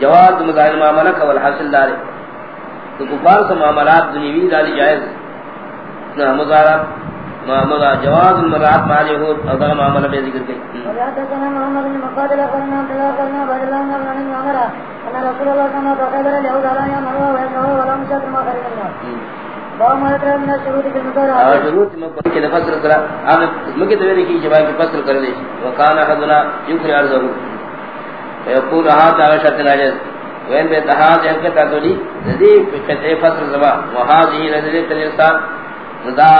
جواز مظاہر معاملہ کا والحاصل دار تو کفار سے معاملات دنیوی دالی جائز نہ مظاہرہ معاملہ جواز المرات اليهود اور ده معاملہ بے ذکر محمد بن مقاتل رسول الله صلى الله عليه وسلم ولا ما ما من اور شروط میں کہ فصل کرا ہم مکہ تو کی جواب فصل کر دے وکانا حدنا یکر ارزو یقول هذا شرط ناجز وين بتحاد حقت ادلی ذی قطع فصل زبا. وهذه نظر الانسان ذا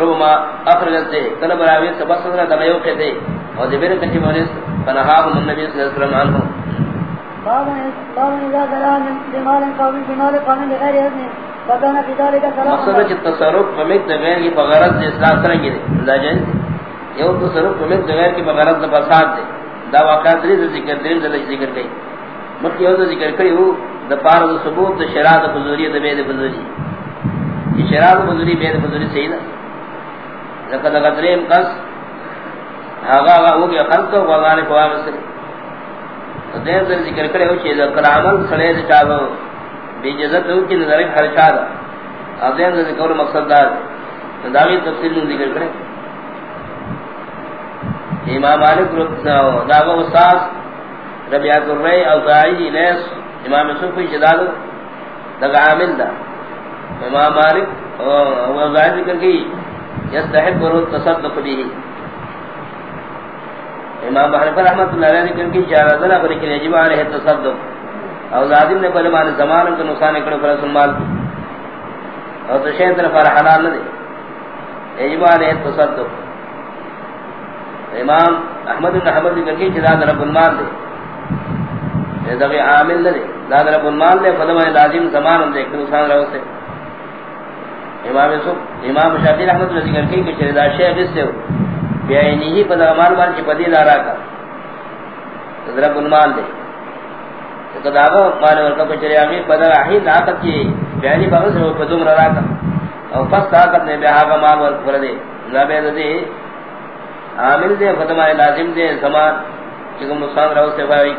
ربما اخرجت سے کل براوی تبصرنا دمیو کے دے اور جبر کچھ مولس فنہاهم النبي صلی اللہ علیہ وسلم عنه باب باب اذا دلا من بمال قوم بمال قوم بغير اذن. وكان في ذلك مقصد كلام ہے تصرف فمت غیر کی بغرض اصلاح کریں گے لا جائز. یہ تصرف فمت غیر کی بغرض فساد دے. دا واقعات دل ذکر دل دل ذکر کئی مکی ہو ذکر کئی ہو دا پار دا ثبوت دا شراط فضولی دا بید فضولی یہ شراط فضولی بید فضولی صحیح دا لقد قدریم قص آغا آغا ہو گیا خلق و آغانی فواغ سلی دین دل ذکر کرے ہو چیز کل عمل سلے دا چاہو بی جزت ہو کی نظر خرچا دا ادین دل ذکر مقصد دا داوی تفصیل ذکر کرے امام مالک داغا استاذ ربیعت الرئی او دائی لیس امام صفی شداد داغا عامل دا. امام مالک او ظاہر ذکر کی، یستحب برو تصدق بھی امام بحرف رحمت اللہ علیہ ذکر کی چارہ پر لیکن یجب علیہ تصدق. او ظالم نے پہلے مانے زمان کو نقصان اکڑو پر رسول مال. کی او تو شہد نے حلال نہ دے. یجب علیہ تصدق. امام احمد بن حمد ذکر کی جدا رب المال دے۔ یہ دغی عامل نہ دے۔ داد رب المال دے فلما لازم زمان دے، کہ نقصان رہو سے۔ امام سب امام شافعی رحمۃ اللہ ذکر کی کہ چردا شیخ اس سے بیانی ہی پدا مال مال کی پدی دارا کا۔ رب المال دے۔ تو داغو مال ورکا کو چریا می پدا ہی طاقت کی بیانی بغس ہو پدوم را کا۔ اور پس طاقت نے بہا کا مال ورک کر دے۔ نہ بے دے۔ عامل دے فتما لازم دے، زمان کہ نقصان رہو سے بھائی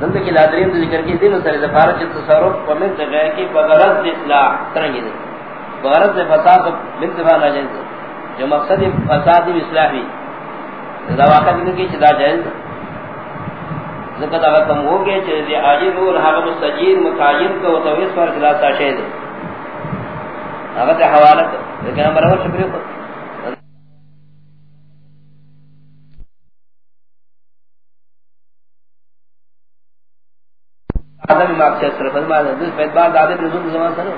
دند کی لادرین دے ذکر کی دین سر زفارت تصرف و من غیر کی بغرض اصلاح کریں گے بغرض فساد من دفاع نہ جائز جو مقصد فساد و اصلاح بھی۔ دا واقعہ ذکر کی چدا جائز دے۔ ذکر اگر تم ہو گئے چیز عاجز اور حق مستجیر متعین کو تویس پر خلاصہ شہد دے۔ اگر تے حوالت لیکن ہم برابر شکریہ آدم ما اکثر صرف از بعد دس پید بعد آدم رسول زمان سنو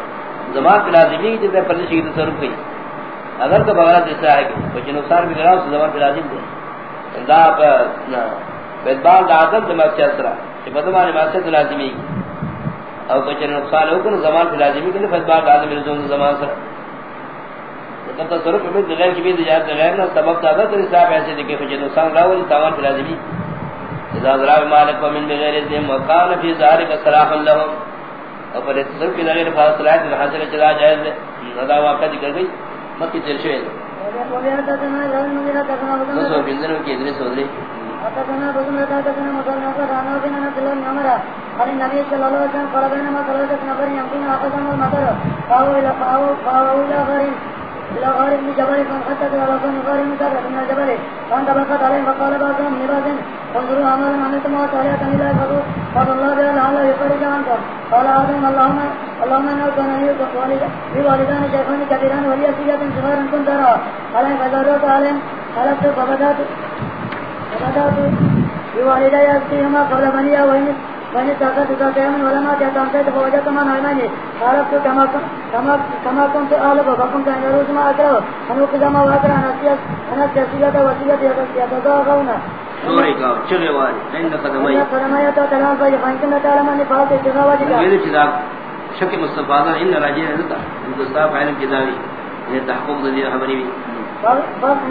زمان پی لازمی ہے جب پردش کی تصرف کی اگر تو بغیرت اصلاح ہے کہ کچھ نقصان بھی لگاؤ زمان پی لازم دے دا پید بعد آدم دم اکثر صرف کہ بدمان ما اکثر لازمی کی او کچھ نقصان ہو کن زمان پی لازمی کی پید بعد آدم رسول زمان سنو تب تصرف میں غیر کی بھی اجازت غیر نہ، سبب تھا تو اصلاح ایسے دیکھے کچھ نقصان راول تاوان پی لازمی ہے اذا ذرا مالک ومن بغیر ذم وقال في ذلك صلاح لهم. اور پر تصرف کی غیر فاصلات حاصل چلا جائز ہے. ادا واقعہ ذکر گئی. مکی دل شوی نسو بندنوں کی ادری سودری حدثنا ابو بكر حدثنا مسلم بن رانو بن عبد الله بن عمر قال النبي صلى الله عليه وسلم قال بينما ثلاثة نفر يمكن أخذهم المطر فهو إلى فهو إلى غير إلى غار من جبل فانحتت على صن غار مكرر من الجبل فانطبقت عليهم فقال بعضهم لبعض انظروا عملا عملتم وصالحة إلى فضل قال الله بها لعله يفرج عنكم قال آدم اللهم اللهم إنه كان لي والدان شيخان كبيران ولي سيئة صغارا كنت أرى عليهم فزارت عليهم خلقت فبدات فبدات بوالدي أسقيهما قبل بنيا وإن وإن استغفرت ذات يوم ولما جاءت أمسيت فوجدت ما نعماني عرفت كما كما كما كنت أعلم فكنت أن يروز ما أكره أن أقضى ما وأكره أن أسيس أن أسيسية وسيلة يتضاغون سوري کا چلے والے عند قدمي قدمي تتلام فإن كنت تعلم أن فعلت وجهك میرے چیزا شک مصطفیٰ ان ہے ذکر مصطفیٰ علم کتابی یہ تحقق ذی خبری بھی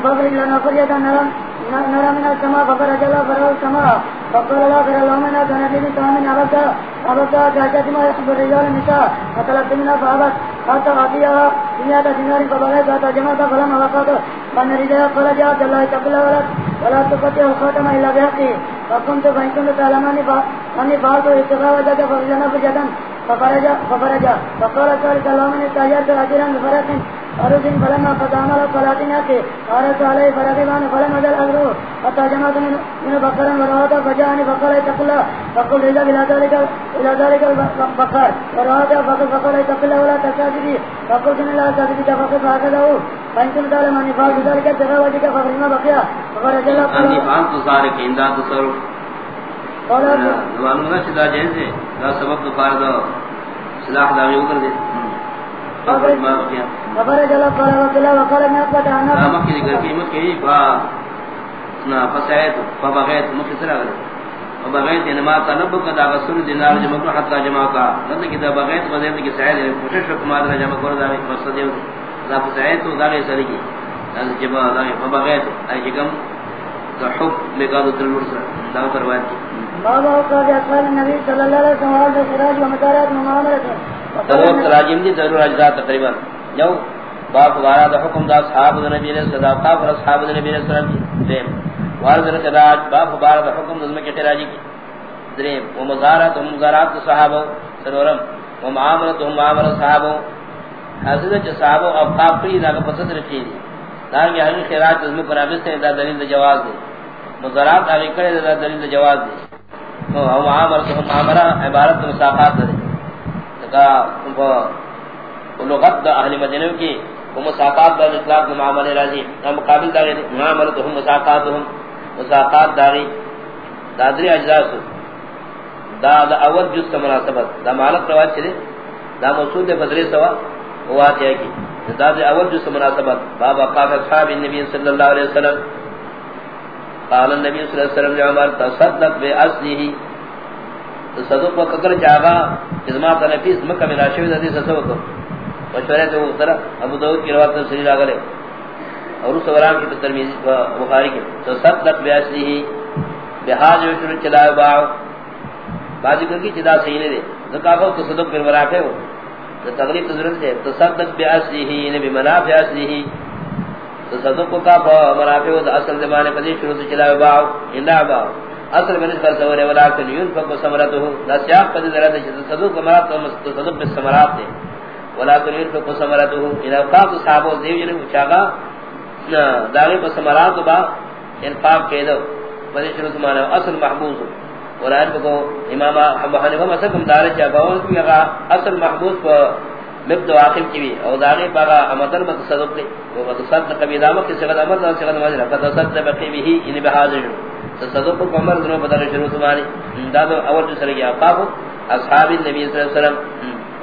بغر لنا فريدا نرى نرى من السماء فخرج الله فرأى السماء فقال الله فر اللهم انا كان لي سامن أبدا أبدا جاءت ما يحب الرجال النساء فطلبت منها فأبت حتى أعطيها دنيا دينار فبغيت جمعت فلما وقعت فان رجال قال جاءت الله تقبل ولد ولا تقطع الخاتم إلا بحقه فكنت فإن تعلم أني فعلت اتقاء وجهك ففجنا فجدا فخرج فخرج فقال ذلك اللهم إني استأجرت أجرا بفرق أرض فلما قد عمل صلاة يأتي قالت عليه فرغبان فلم أزل أجره حتى جمعت من بقرا ورواتا فجاءني فقال اتق الله فقل اذهب إلى ذلك إلى ذلك البقر ورواتا فقل فقال اتق الله ولا تستعجلي فقلت إن لا أستعجلك فقل فهكذا فإن كنت تعلم أني فعلت ذلك اتقاء وجهك ففرما بقيا فخرج الله أني فعلت صارك عند تصرف قال معلوم نہ سدا جیسے دا سبب تو فارد سلاح دا یو کر دے خبر جلا قال وقال وقال ما قد انا ما کی ذکر کی مت کی با نا فسایت فبغیت مخسرا غلے وبغیت انما طلب قد رسول دینار جمع کو حتا جمع کا۔ نہ کہ دا بغیت وزید کی سایت کوشش کو مار جمع کر دا مقصد ہے۔ دا فسایت دا سری کی۔ جب دا فبغیت ای جگم دا حب لگا دو المرسل دا پروات کی۔ بابا قال قال النبي صلى الله عليه وسلم هذا سراج ومدارات معاملته تمام تراجم دی ضرور اجزاء تقریباً۔ جو باب وارا دا حکم دا اصحاب نبی علیہ الصلوۃ اور اصحاب نبی علیہ السلام دیم وارد راج باب وارا دا حکم نظم کے تراجی کی۔ دریم، و مزارات و مزارات صحابہ۔ سرورم، و معاملت و معاملت صحابہ۔ حضرت صحابہ اوقاف کی دا پسند رکھی دی۔ دار کے خیرات نظم پر ابس دا دلیل دا جواز دی۔ مزارات اگے کرے دا دلیل دا جواز دی۔ او معاملت و معاملہ، عبارت مساقات دی۔ کا لغت دا اہل مدینہ کی وہ مساقات دا اطلاق دا معامل راضی ہم مقابل دا غیر معاملت ہم مساقات ہم مساقات داغی دا دری اجزاء سو دا دا اول جز کا مناسبت. دا معلق روایت چلے دا موصول دے بدری سوا ہوا ہے کی دا دا اول جز کا مناسبت. بابا قاف اصحاب النبی صلی اللہ علیہ وسلم. قال النبی صلی اللہ علیہ وسلم لعمر، تصدق بے اصلی صدق و قدر چاہا ازما کا نفیس مکہ میں راشوی دا دیسا سبق مشورے تو طرح ابو داود کی روایت سے سری لاغلے اور اس ورام کی ترمیز بخاری کی تو صدق بیاسلی ہی بحاج وشر چلائے باعو بعضی کر کی چدا صحیح نہیں دے ذکاقو تو صدق پر مرافع ہو تو تغلیب تو ضرورت ہے تو صدق بیاسلی ہی نبی منافع اصلی ہی تو صدق کو کا مرافع ہو تو اصل زمانے پدی شروع سے چلائے باعو اندہ باعو اصل میں نسبت سور ہے ولکن ينفق ثمرته۔ لا سیاق قد درات صدق کمرات و صدق بالثمرات ہے ولکن ينفق ثمرته۔ الى قاف صحابہ دیو جن چاغا داغے پر ثمرات با، انفاق کے دو۔ بڑے شروع زمانہ اصل محبوس ولائن کو امام ابو حنیفہ مسکم دار چا باول کی اصل محبوس و مبد واقف کی بھی۔ او داغے باغا امدن متصدق دے وہ تصدق بيدامت سے غد امر سے غد ماجرا فتصدق بقي به ان یعنی بحاضر تصدق کو عمر دنوں بدل شروع سمانی داد اول جو سرگی اقاف اصحاب النبی صلی اللہ علیہ وسلم۔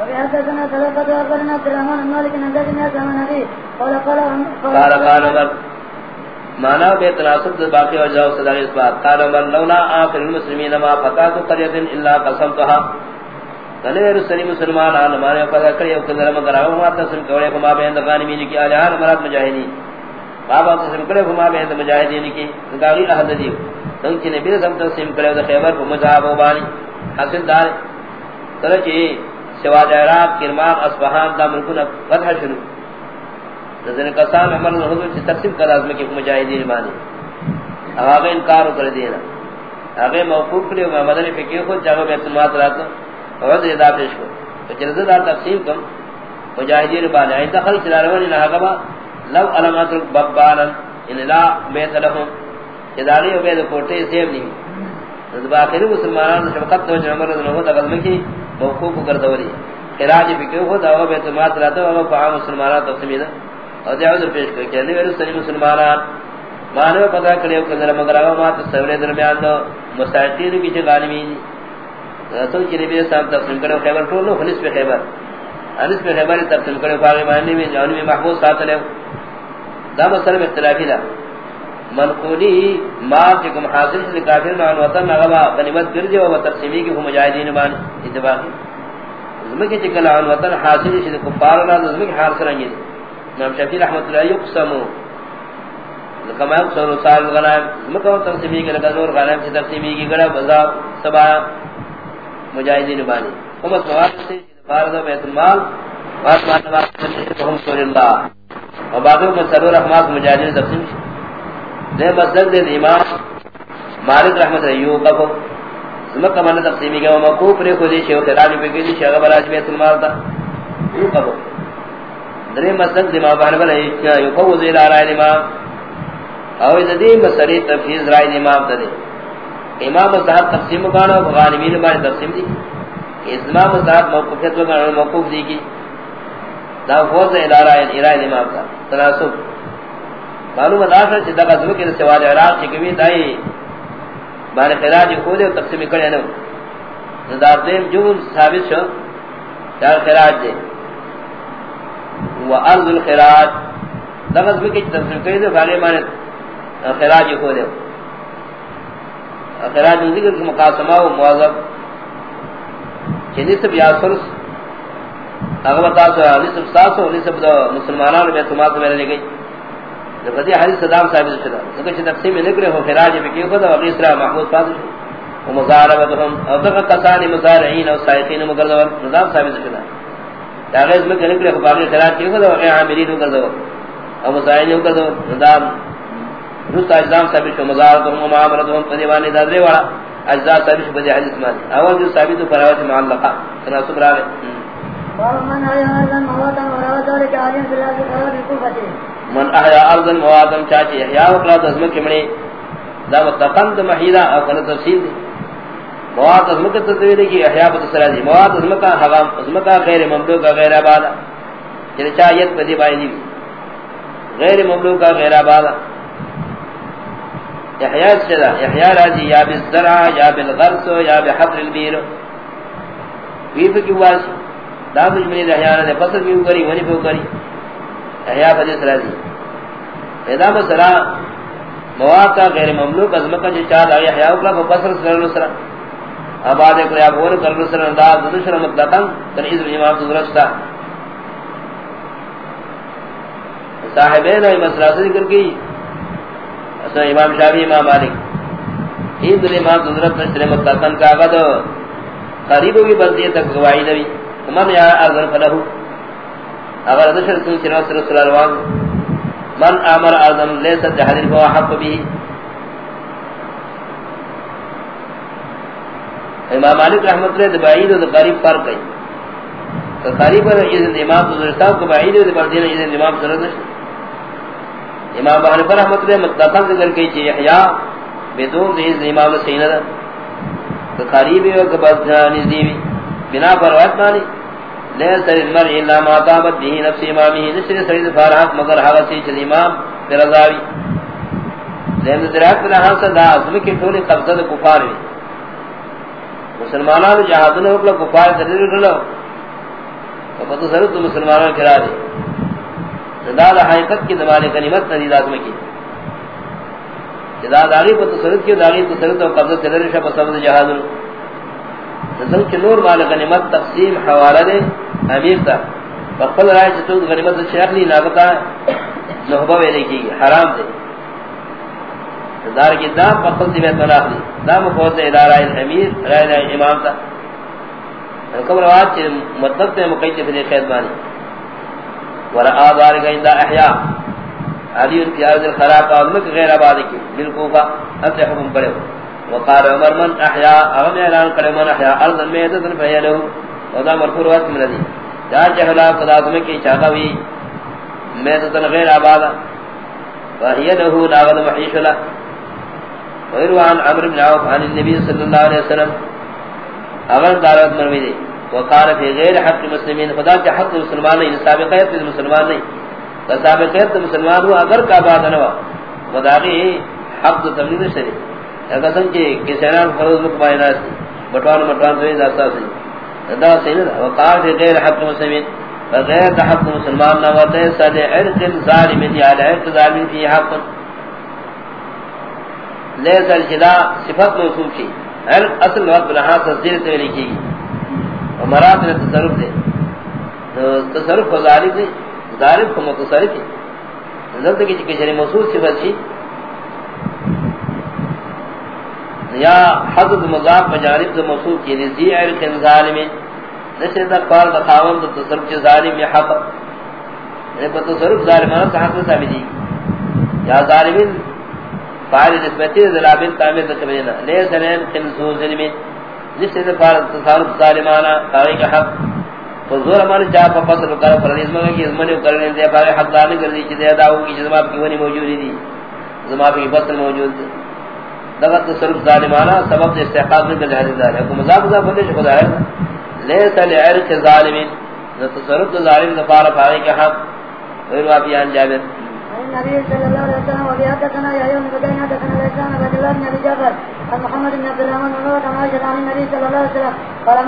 وبحثنا ثلاثة أخبرنا عبد الرحمن مالك أن حدثنا زمن نبي قال قال قال قال عمر مانا بے تناسب باقی اور جاؤ صدا اس بات۔ قال عمر لولا آخر المسلمین ما فتات قرية الا قسمتها۔ تنویر سری مسلمان آن مانے پتا کری او مگر آو ما تسلم کوڑے کما بہند غانمین کی آلیان مرات مجاہدین۔ بابا تسلم کرے کما بہند مجاہدین کی نگاہی احد دیو دنچ نبی رسم تسلیم کرے دا خیبر کو مجاب و بانی حاصل دار ترچی سواد عراق کرمان اصفحان دا ملکون فتح شروع نظر قسام عمر حضور چی تقسیم کر آزم کی مجاہدین بانی آغا انکارو کر دینا آغا موقوف کری و مدنی فکر خود جاگو بیت المات راتا اور ادا پیش کو تو جلد دار تقسیم کم مجاہدین بانی آئین دخل چلا روانی نہا کبا لو علمات ببانا ان لا بیت لهم. اداری و بید کوٹے سیم نہیں نظر آخری مسلمانان شبقت تو جمعر رضا ہو تقدم کی موقوف کردوری خراج بھی فکر ہو دعوی بیت المات راتا وغا فعام مسلمانان تقسیمیدہ اور دیعوذر پیش کر کہنے ویرو سنی مسلمانان، مانو پتا کریو کہ ذرا مگر آگا مات سورے درمیان دو مستعقین کی چھے غالمین. رسول کی نبی صاحب تقسیم کرے خیبر، ٹول لو خلص پہ خیبر. انس پہ خیبر تقسیم کرے فاغی معنی میں جانو میں ساتھ لے دا مسلم اختلافی دا. منقولی مار چکم حاصل سے کافر نان وطن نغبا غنیمت گرجے و تقسیمی کی ہم مجاہدین بان اتفاقی. زمکی چکل عن وطن حاصل سے کفار اللہ زمکی حاصل رنگی امام شفیع رحمت اللہ یقسمو. کما یقسمو سال غنائم. زمکہ تقسیمی کی لگا نور غنائم سے تقسیمی کی گڑا بزا سبا مجاہدین بانی. امت مواد سے فارد و بیت المال. واسمان نواز سے ہم سور اللہ. اور باقی کو سرور احماد مجاہدین تقسیم دے مصدر دے امام مالک رحمت ایو قفو سمکہ من تقسیمی گیا۔ ومقوب پر خودی شیو خراج پہ گئی شیغ براج بیت المال دا ایو قفو درین مسلک دماغ بحن بلا یو قوض الى رائے الامام او از دی مسری تفیز رائے الامام دا دے۔ امام صاحب تقسیم کانا غالبین بانی تقسیم دی۔ اسلام صاحب موقفیت وکانا موقف دی کی۔ دا فوز الى رائے الامام دا تناسب. معلوم اداخر چی دا قسم کی سوال عراق چکوی دائی بان خراج خود او تقسیم کرے نو. دا دیم جو ثابت شو. دا خراج دے. و ارض الخراج. دا قسم کی تقسیم کرے دے فاغی مان خراج خود او خراج ذکر کی مقاسمہ و موازب چی نصب یا سرس اگر اغبتا سو نصب ساسو نصب دا مسلمانان بیتمات میں لے گئی فدی حدیث صدام ثابت شدا کہ چھ تقسیم نکرے ہو خراج بکی خدا و غیسرا محمود فاضل و مزاربتهم او دغه کسانی مزارعین او سائقین مگردور نظام ثابت شدا دا غیز میں نکرے ہو باقی خراج کی خدا و عاملین مگردور او مزارعین مگردور نظام رست اجزام ثابت شو مزاربتهم و معاملتهم فدیوانی دادرے والا اجزاء ثابت شو بدی حدیث مالی اول جو ثابت فراوت معلقہ تناسب راگے من احیا ارضن موادم چاچی احیا وقلا دزم کمڑی دا متقند محیدا او کنا تفصیل دی مواد دزم کا تدویر کی احیا بتسرا دی مواد دزم کا حرام دزم کا غیر مملوک غیر آباد چلی چاہیت بدی بائی دی غیر مملوک غیر آباد. احیا سدا احیا راجی یا بالزرع یا بالغرس یا بحفر البیر ویف کی واسی دا بجمنی احیا نے فصل بھی کری ونی بھی کری احیاء بدی سرا دی۔ پیدا مسرا مواقع غیر مملوک ازمکہ جو جی چاہتا ہے احیاء اکلا کو پسر سرا سرا۔ آباد اکلا یا بور کرلو سرا انداز دنشر مطلقا تن عزم جی امام تدرستا صاحبین اور مسئلہ سے ذکر کی۔ اصلا امام شافی امام مالک۔ این دل امام تدرس نشر مطلقا کاغا دو قریبوں کی بلدی تک گواہی نبی۔ من یا ارضن فلہو. اگر ادشر سن سنو سر صلی اللہ من امر اعظم لیسا جہدر فوا حق بھی. امام مالک رحمت اللہ دبعید و قریب فرق ہے. کہ قریب ہے اذن امام حضور صاحب کو بعید ہے بردین اذن امام صلی اللہ امام حنیفہ رحمت اللہ مطلقاً ذکر کی چیئے احیاء بدون اذن امام سینہ کہ قریب ہے کہ بردین نزدیوی بنا پر وقت مانی لیس المرء الا ما طابت به نفس امامه نشر سرید فارحات مگر حغسی چل امام پر رضاوی. لہم درات پر حاصل دا عظم کی طول قبضہ دا کفار بھی مسلمانان جہادن اکلا کفار تدیر کرلو تو پتو ضرورت مسلمانان کرا دی دا دا حقیقت کی دمانے کنیمت ندید عظم کی. دا داغی پتو ضرورت کی داغی تصرف و قبضہ تدیر شا پسند جہادن. نظم کی نور مال غنیمت تقسیم حوالہ دے امیر تا فقل رائے چھتو غنیمت شیخ لی نابتا نحبہ ویلے کی حرام دے دار کی دام فقل سی بیت مناخ لی دام فوت ادارہ امیر رائے امام تا کم رواد چھے مطلب تے مقید فلی خید مانی ورآ دارگا اندہ احیاء. علی ان کی عرض الخراب آدمک غیر آبادی کی بالکوفہ اب حکم پڑے ہو وقال عمر من احياء اغم اعلان کرے من احياء ارضا میتتا فیلو ودا مرفور وقت من دی جا جہلا قدا تمہیں کی چاہتا ہوئی میتتا غیر آبادا وحی ناغد محیش له. ویروان عمر بن عوف عن النبی صلی اللہ علیہ وسلم. اغم دارت مروی دی وقال فی غیر حق مسلمین خدا کے حق مسلمان نہیں سابقیت مسلمان نہیں سابقیت مسلمان ہوا اگر کا بات نوا وداغی حق تمنید شریف اگر سنچے کسانان فروض مقبائی ناسی بٹوان مٹوان دوئی داستا سی دا سینا دا۔ وقار فی غیر حق مسلمین فغیر دا حق مسلمان نواتے سال عرق ظالمین یا لعرق ظالمین فی حق۔ لیس الشدا صفت موصوف کی۔ عرق اصل وقت بلہا تصدیر تولی کی ومرات نے تصرف دے۔ تصرف کو ظالم دے ظالم کو متصرف دے نظر کی کسی موصوف صفت چی یا حضرت مضاف مجارب دو موصول کی نزی عرق ظالم. نشر دا قال دا خاون دا تصرف چی ظالم یا حق. یعنی پا تصرف ظالمانہ سے حق ثابتی یا ظالمین فاعل نسبتی ذلابین تعمیر دا تکمینا لیس لین خنسو ظلمین جس سے فارد تصارف ظالمانا قاوی کا حق. فضور امان چاہ پا فصل کر فرنیز مگا کی ازمانی کرنے دے پاگے حق دارنے کر دی چیزے اداؤ کی جزماب کی ونی موجودی دی. جزماب کی فصل موجود دی. لغت تصرف ظالمانا سبب سے استحقاق میں حدیث دار. ہے کو مذاب مذاب بندے شکو ظاہر لیس لعرق ظالمین تصرف ظالم دفار پاگے کا حق. ویر واپیان جابر. النبي صلى الله عليه وسلم وبيعتنا يا يوم بدينا دفن الإسلام عبد الله بن أبي جعفر عن محمد بن عبد الرحمن بن عمر كما عن النبي صلى الله عليه وسلم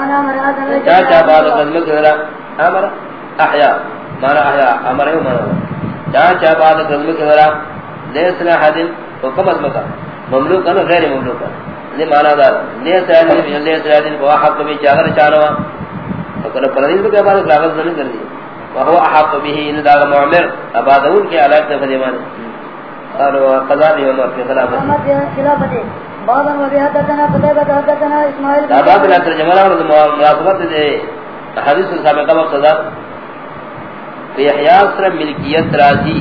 من أمر هذا الرجل چاچا بعد قدمت کرا امر احیا مانا احیا امر ہے مانا چاچا بعد قدمت کرا لیس لا حد حکم ازمتا مملوک ہے غیر مملوک ہے۔ یہ مانا دار لیس لا حد لیس لا حد حق بھی چاگر چانوا تو کنا پرنیز کے بعد کاغذ نہیں کر دی۔ وهو احق به ان داغ معمر ابادون کے علاق تے فدیمان اور قضا دی عمر کے خلاف بابا وبيعتنا قتيبة حدثنا اسماعيل بابا بلا ترجمہ اور مناسبت دے حدیث سابقہ مقصد احیاء سر ملکیت راضی۔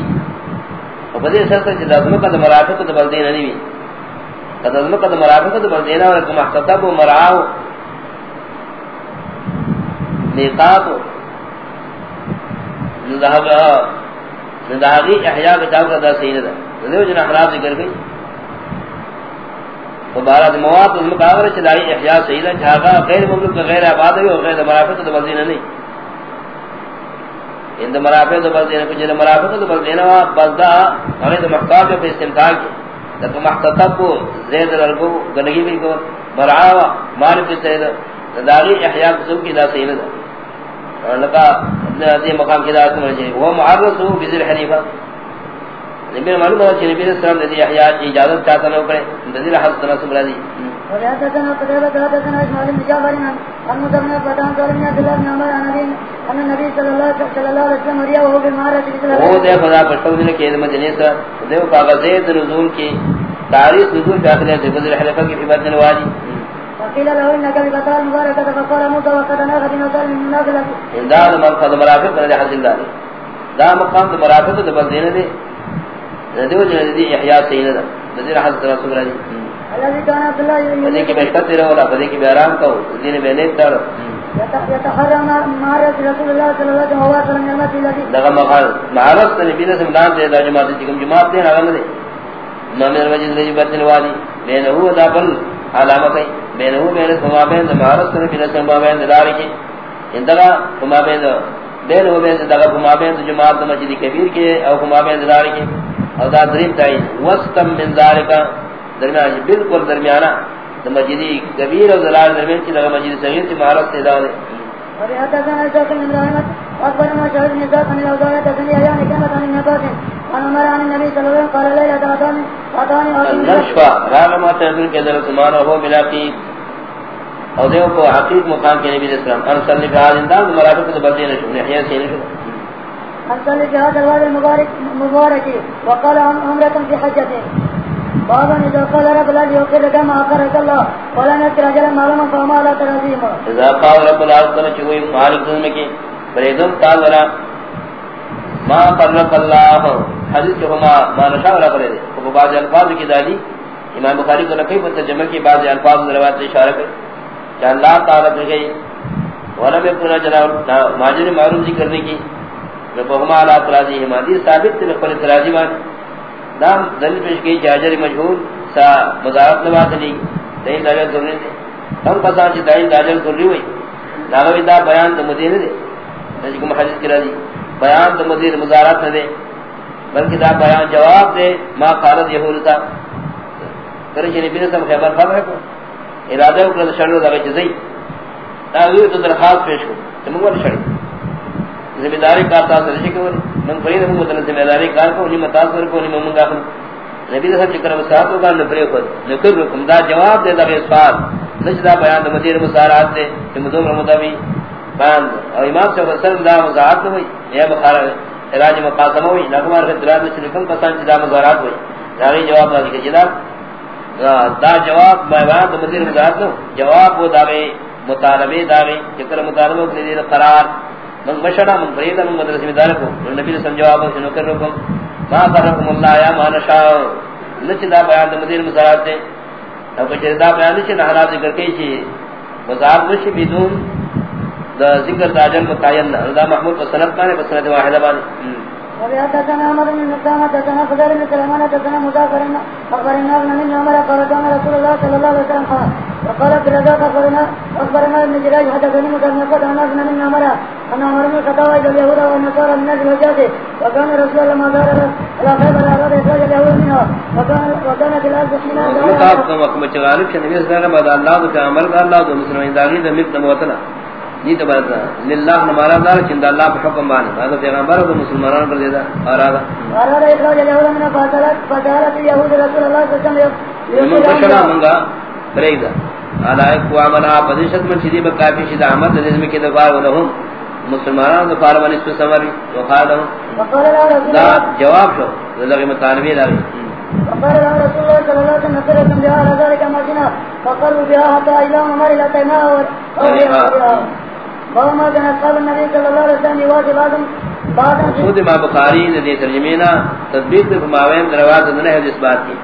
اور بدے سر سے لازم کا مرافق تو دینا نہیں لازم کا مرافق تو بل دینا اور محتسب و مرعاو میقات زندہی احیاء کا دا صحیح ندا دیو جن اخلاف ذکر گئی تو بارات مواد اس مقابر چلائی احیاء صحیح ندا جھاگا غیر مملک غیر عباد ہوئی اور غیر مرافق تو بلدینہ نہیں. اند مرافق تو بلدینہ کچھ جن مرافق تو بلدینہ بلدہ اور اند محقاب جو پر استمتاع کی. لیکن محتطب کو زید الارگو گنگی بھی کو مرعاوہ مالک سید داغی احیاء قسم کی دا صحیح ندا لگا اپنے مقام کی دعوت میں جائے وہ معرض ہو بذل حنیفہ نبی معلوم ہے کہ نبی علیہ السلام نے احیاء کی اجازت چاہتا نہ کرے بذل حضرت نصب راضی وحدثنا قتيبة حدثنا اسماعيل بن جعفر عن مدبنا فتان قال من عبد الله بن عمر عن ابي ان النبي صلى الله صلى الله عليه وسلم ريا وهو بمعرض مثل وہ دے خدا پشتو دن کے مدینے سے دیو کاغذ نزول کی تاریخ نزول داخل ہے بذل حلفہ کی عبادت الوادی وقيل له انك بقطار مباركة فقال موسى وقد ناخذ نوتال من مناقلة انداد مرفض مرافق من حسن داري دا مقام مرافق دا بلدین دے۔ دیو جنہ دی احیاء سینا دا۔ دیر حضرت رسول اللہ الذي كان عبد الله فدی کی بشکت تیرہ والا فدی کی بیارام کہو دین بینیت تارو يتحرم معرض رسول الله صلى الله عليه وسلم من الذي لغا مقال معرض نبی نے سمدان دے دا جماعت دی کم جماعت دے نغم دے مامن وجد رجی برتن وادی. بینہو دا بل علامت ہے بینہو بین سما بین معرض کرنے بین سما بین داری کی اندگا سما بین بینہو بین دگا سما بین جماعت مسجد کبیر کے، او سما بین داری کی او دا دریم تعین. وسطم من ذالکا. درمیان جی، بالکل درمیانہ. مسجد کبیر اور دلال درمیان کی مسجد صغیر کی معرض سے دا دے وحدثنا اسحاق بن ابراهيم اخبرنا شهيد بن ذاك من الاوزاعي تسني ايام كانت عن النبات عن عمر عن النبي صلى الله عليه وسلم قال ليلة اتاني اتاني النشفا راغما تنزل کے در سمان ہو ملاقی. او دیو کو حقیق مقام کے نبی علیہ السلام ان صلی اللہ علیہ وسلم مرافق تو بدلے نہ شو نحیا سے نہ صلى في هذا الوادي المبارك مبارك وقال عمرة في حجته بابا إذا قال رب الذي يقر كما أقرك الله ولا نذكر أجلا معلوما فما لا ترازيما اذا قال رب العالمين چوئی مالک ظلم کی۔ بریدم قال ما قرق الله حدیث کے ہما ما نشاء ولا کرے وہ بعض الفاظ کی دادی امام بخاری کو نقی پر ترجمہ کی بعض الفاظ روایت سے اشارہ ہے کہ اللہ تعالی نے گئی۔ ولم يكن جناب ماجر معروف ذکر کرنے کی۔ ربما علی تراضی حدیث ثابت ہے پر تراضی مان نام دلیل پیش کی جاجر مشہور سا مضارت نواز لی دین داجر ضروری دے ہم پسان چی دین داجر ضروری ہوئی۔ ناغوی دا بیان دا مدین دے۔ نجکم حدیث کرا دی۔ بیان دا مدین مضارت نہ دے۔ بلکہ دا بیان جواب دے ما قالت یہولتا کرچی نبی نسم خیبر خبر ہے کو ارادہ اکرد شرر دا غیچ زی ناغوی تو درخواست پیش کو۔ تمہیں شرر ذمہ داری کار تاس رشی کو من فرید ہم متن ذمہ داری کار کو نی متاثر کو نی من گاہ نبی صاحب ذکر وسات کو نہ پرے کو نکر رکم دا جواب دے دا سوال۔ نجدا بیان مدیر مسارات دے۔ کہ مدوم رمضاوی بیان۔ اور امام سے وسلم دا مزاحت ہوئی۔ یا بخار علاج مقاسمہ ہوئی۔ نغمار کے دراد سے لکم پسند دا مزارات ہوئی۔ داغی جواب دا کہ جناب جی دا۔ جواب بیان مدیر مزاحت جواب وہ دا مطالبے دا ذکر مطالبہ کے لیے قرار۔ من مشرا من فریدا من مدرسے میں دار کو نبی نے سمجھا ابو سنو کر رکم ما کرکم اللہ یا ما نشاء۔ لچ دا بیان دا مدیر مسارات دے۔ او کچھ دا بیان نچ نہ حالات ذکر کئی چی۔ وزارت نشی بدون دا ذکر دا جن متعین دا۔ محمود بسنت بانے بسنت واحدہ بانے وبيحدثنا عمر بن مسلمة حدثنا فضل بن سليمان حدثنا مذاكر أخبرنا ابن من عمر قال كان رسول الله صلى الله عليه وسلم قال وقال في الرزاق أخبرنا أخبرنا ابن جراج حدثني مذاكر عن ابن من عمر أن عمر بن الخطاب اليهود والنصارى من أجل وجهته وكان رسول الله ما دار على خيبر أراد إخراج اليهود منها وكان وكانت الأرض حين مطاب کا وقت غالب چھ نبی صلی اللہ علیہ وسلم اللہ کا عمل کا اللہ تو مسلمان داغی دا ملک نموتنا. جی تو بات للہ ہمارا دار چند اللہ پر حکم مان ہے پیغمبر اور مسلمانوں پر دیدا ارادہ ارادہ اخراج اليهود من فاتلت فاتلت اليهود رسول الله صلى الله عليه من بشرا وسلم منگا فریدا پدیشت من شدی بکافی شد احمد نظم کے دفار ولہم مسلمانوں دفار من اس پر سمری وقالہم وقال له رسول دا الله جواب شو لگے مطالبی لاگی وقال له رسول الله صلى الله عليه وسلم بها على ذلك مدينة فقروا بها حتى إلى عمر إلى تيماء وأولياء وما كان أصحاب وسلم ما بخاری نے دی تدبیر کے ماوین روایت نہ ہے اس بات کی۔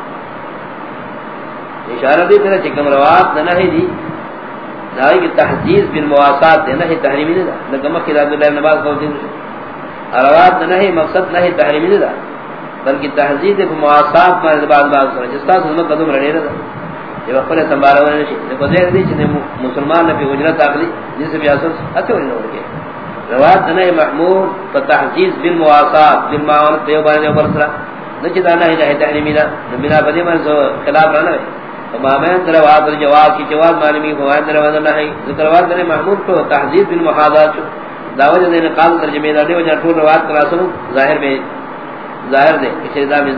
اشارہ دی طرح چکم روایت نہ ہے دی دائی کی تحجیز بالمواسات نہ تحریمی نہ لگم کہ عبد اللہ بن عباس کو دین روایت نہ ہے، مقصد نہ ہے، تحریمی نہ بلکہ تحجیز بالمواسات میں بعد بعد جس کا سنت قدم رہنے نہ یہ وقت سنبھالا ہونے نہیں دیکھو دیکھ دی چنے مسلمان نے اجرت اخلی جس سے بھی اصل اچھے ہونے ہو کے روایت نہ محمود فتحجیز بالمواسات بالمعاونت دیو بارے دیو برسرا نچی دانا ہی جاہی تحریمی نا بنا بدی من سو خلاف رہنا ہے امامین در روایت در جواز کی، جواز معلومی فوائد در روایت نہ ہے ذکر روایت در محمود کو تحجیز بالمحاضات چھو دعوت دین قال ترجمہ دے وجہ ٹھول روایت کرا سو ظاہر میں ظاہر دے کہ دا میں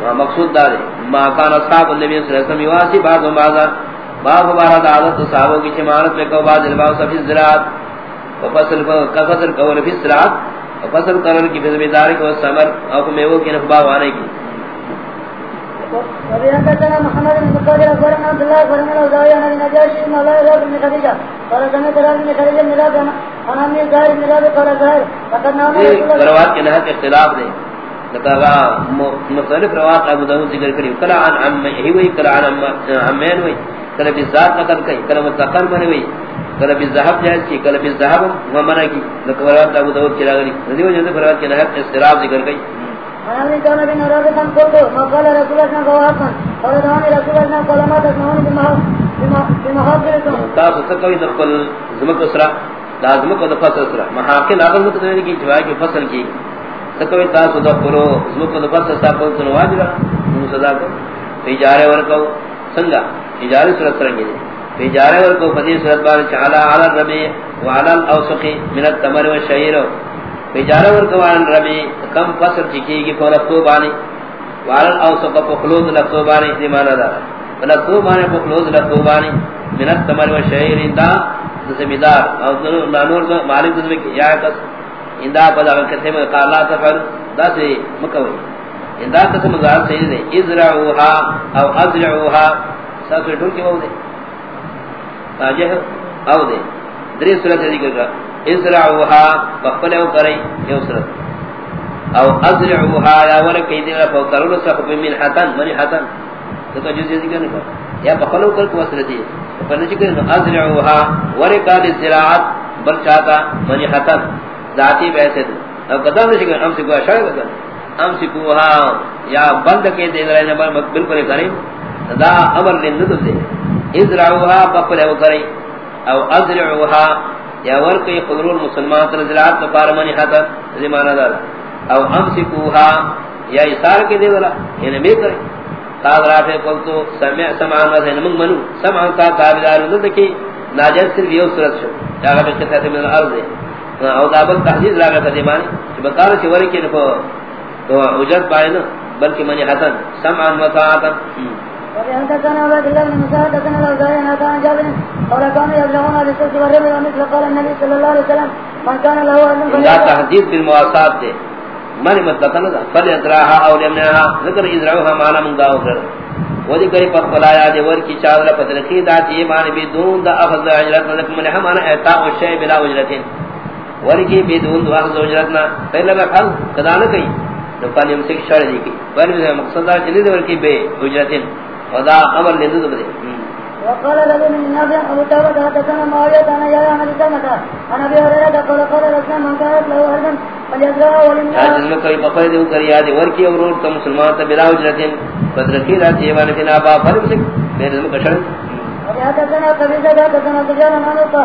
مقصود دار ما کان اصحاب النبی صلی اللہ علیہ وسلم یواسی بعض و بعض باب بارہ عادت صحابہ کی چمارت میں کو بعض الباس فی الزراعت. وفصل کفصل قول فی الزراعت. وفصل قرر کی فزمیدار کو سمر او میوہ کی نخبا وانے کی. وبيحدثنا محمد بن مقدر أخبرنا عبد الله أخبرنا الأوزاعي عن النجاشي بن الله رب بن خديجة قال سمعت رب بن خديجة ميلاد عن أمي الزهر ميلاد قال زهر فقد نام رسول الله روات کے نہت اختلاف دے. لکہ مختلف روات ابو داود ذکر کری. کلا عن عم ہی وی کلا عن عمین وی کلا بالذات قتل کئی کلا متقر من وی کلا بالذهب جائز کی کلا بالذهب ومنع کی. لکہ روات ابو داود کی راگلی رضی وجہ سے روات کے نہت اختلاف ذکر کئی. عن كان بن رابطا قلت ما قال رسول الله فواحقا قال دعاني رسول الله قال ما تسمعون بمحاضركم تاسو تکوی دخل زمک اسرا لازم کو دفع اسرا محاقل کو تدویر کی جوائی کی فصل کی تکوی تاسو دخلو زمک کو دفع اسرا پر تنو واجرا انہوں صدا کو تجارے ورکو سنگا تجارے صورت سرنگی دے تجارے ورکو فدی صورت بار چعلا علا الربی وعلا الاوسقی من التمر والشعیر تجارے ورکو علا الربی کم فصل چکی گی فورفتو بانی وعلا الاوسق فخلوز لفتو بانی دیمانا دارا لفتو بانی فخلوز لفتو بانی من التمر والشعیر دا زمیدار او نانور مالک دنوی یا کس اندا پدا کتے میں قال لا تفعل، دا سے اندا قسم ظاہر صحیح دے، ازرعوها او ازرعوها سب سے ڈھول کے وہ دے۔ تاجہ او دے۔ دری صورت ذکر کا۔ ازرعوها بخبل او کرئی یہ صورت او ازرعوها، یا ور ورکی دینا فوکرون سخب من حتن، منی حتن۔ تو تو جزی ذکر نہیں یا بخبل او کر کو وصل دی فلن ذکر ازرعوها ور ورکا لزراعت بل چاہتا، منی حتن۔ ذاتی بیسے دے۔ او قدام نشکر ہم سے کوئی شاید کرنے ہم سے سکوہا یا بند کے دے رہے ہیں بالکل کریں دا امر لندد دے ازرعوها بقل او کریں۔ او ازرعوها یا ورقی قدرون مسلمان تر زراعت مقارمانی حتا زمانہ دارا او ہم سے سکوہا یا اثار کے دے رہا۔ یعنی میں کریں۔ قال رافع قلت سمع سمعا مثلا یعنی من منو۔ سمعا تا تابدار لندد کی ناجد صرف یہ صورت شو۔ جاگہ بچے تحت من الارض ہے او دابل تحجید راگا تا دیمانی بکارو چی ورکی نفو تو اجرت پائے نا بلکہ منی حسن. سمعا و طاعتا. وبحدثنا عبد الله بن مسعود حدثنا الاوزاعي عن ابي جابر. قال كانوا يبلغون على السوق والرمل مثل قال النبي صلى الله عليه وسلم. من كان له علم لا تحديد بالمواصلات دے. من مطلقا ندا فلیتراها او لیمناها ذکر ازرعوها مانا من داو کر. ودی کئی پر خلایا دے ور کی چادر پترخی دا چی معنی بدون دا اخذ اجرت لکم من ہمانا اعطاء الشیء بلا اجرتین ور کی بدون دا اخذ اجرتنا پہلے میں حل قدا نہ کئی نقل يمسك شر دی کی. بل مقصد جلد ور کی بے اجرتن ودا امر لذ دے وقال له من النبي ابو داود كان معاويه انا يا احمد سمتا انا ابي هريره قال قال رسول من كانت له ارض فليزرع ولمن جن کوئی بقر دے کر یاد ور کی اور تو مسلمان تے بلا اجرتن بدر کی رات یہ وان بنا با پر میرے میں کشن هذا كان قبل ذلك كان تجارا منوطا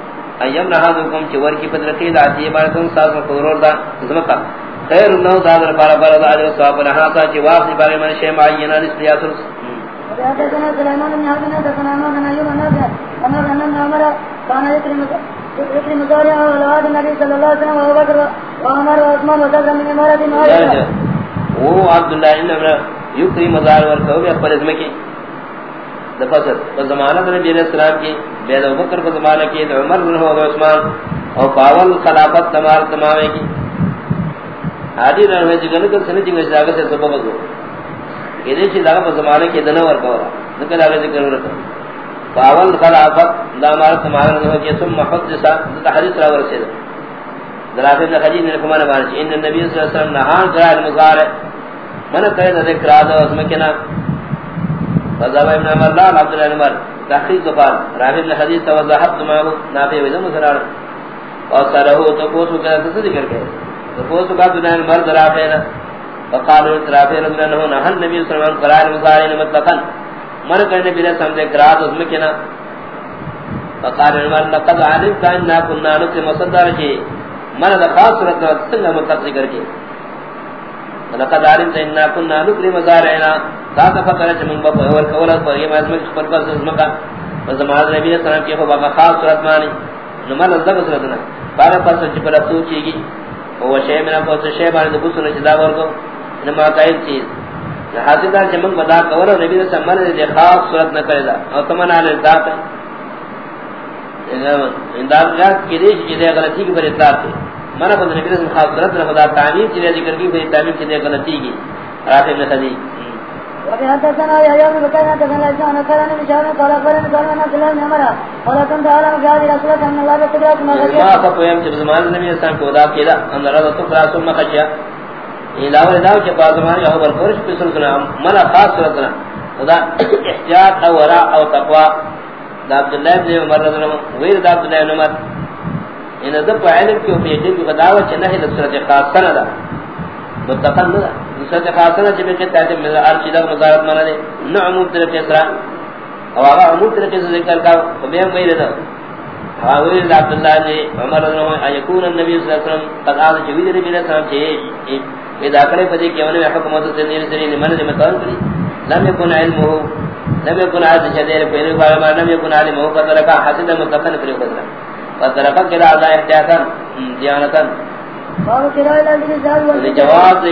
ایم نحاظکم چی ورکی پدرقی دا چی بارتن ساس مقرور دا زمکا خیر اللہ تعالی بارا بارا دا عجر صحاب نحاسا چی واقعی بارے من شیم آئینا نسلی آسرس وحدثنا بن ان عمر كان يكرم مزارع اولاد النبي صلى الله عليه وسلم وابو بكر وعمر وعثمان وہ عمر بھی کی نبی علیہ السلام کی بید ابو بکر فزمانہ کی عمر بن عثمان اور پاول خلافت تمار تمامے کی۔ حاضر رہنے جگہ نکل سنے جنگل شاگہ سے سبب ہو کہ دیشی دا په زمانه کې دنه ور کولا دغه لاګه ذکر ورته باول خلافت دا مار سماره نه کې ثم محدثا د حدیث را ورسېده دراته د حدیث نه کومه باندې ان النبي صلی الله علیه وسلم نه هان قال من ته ذکر اده اس مکنا فذهب ابن عمر لا عبد الله عمر۔ تحقیق قال راوی نے حدیث توضحت ما نافع و مسرار اور سره تو کو تو ذکر کر تو کو تو کا دنیا مرد راوی نے فقالوا ترافي رضي الله عنه نهى النبي صلى الله عليه وسلم قرار مصارين مطلقا. من كان نبي صلى الله عليه وسلم قرار اسمكنا فقال عمر لقد علمت اننا كنا نقسم مصدر شيء من ذا خاص صورت سنگ مطلق کے لقد علمت اننا كنا نقسم مصارينا ذات فقر من باب اور کولا پر یہ مازم پر پر اسمکا فزمان نبی علیہ وسلم کے بابا خاص صورت مانی نمال ذا صورتنا بارے پر سچ پر تو سوچی گی وہ شے میں کو شے بارے دو سن جدا ورگو نما قائد چیز حاصل دار جمع بدا کور اور نبی رسول اللہ نے خاص صورت نہ کرے دا. اور تمنا نے ذات انداز جات کی دیش کی غلطی کی پر اطلاع تھی منا بند نبی رسول خاص صورت نہ خدا تعمیر کی ذکر کی بھئی تعمیر کی غلطی کی راتب نے خدی وحدثنا يا يوم بكر حدثنا جان قال ان شاء قال قال قال انا سلام نمرا قال كنت على مجاهد رسول الله صلى الله عليه وسلم ما ما فهم جب زمان النبي صلى الله عليه وسلم کو دا کیدا ان رضا تو رسول ما خجیا علاوہ کے بعد ہمارے اور فرش پہ سننا منا خاص سننا خدا احتیاط او ورع او تقوا دا عبداللہ بن عمر رضی اللہ عنہ ویر دا عبداللہ بن عمر. ان ذب علم کی اوپی دین کی بداوہ چنہ ہے صورت خاص سنہ دا متقن دا صورت خاص سنہ چبی کہ تحت من ارچی دا مزارت مانا دے نو عموم طرف اسرا او آغا عموم طرف سے ذکر کا فبیم ویر دا حاویر دا عبداللہ بن عمر اللہ عنہ ایکون النبی صلی اللہ علیہ وسلم قد آذ جوید نبی علیہ السلام چھے اذا کرے پدی کہ انہوں نے حکومت سے نیر سے من نے متان کری لم يكن علمه لم يكن عاد شدیر پہلے بار ما لم يكن علمه قدر کا حسد متقن پر قدر قدر کا کہ اعضاء احتیاطا دیانتا. جواب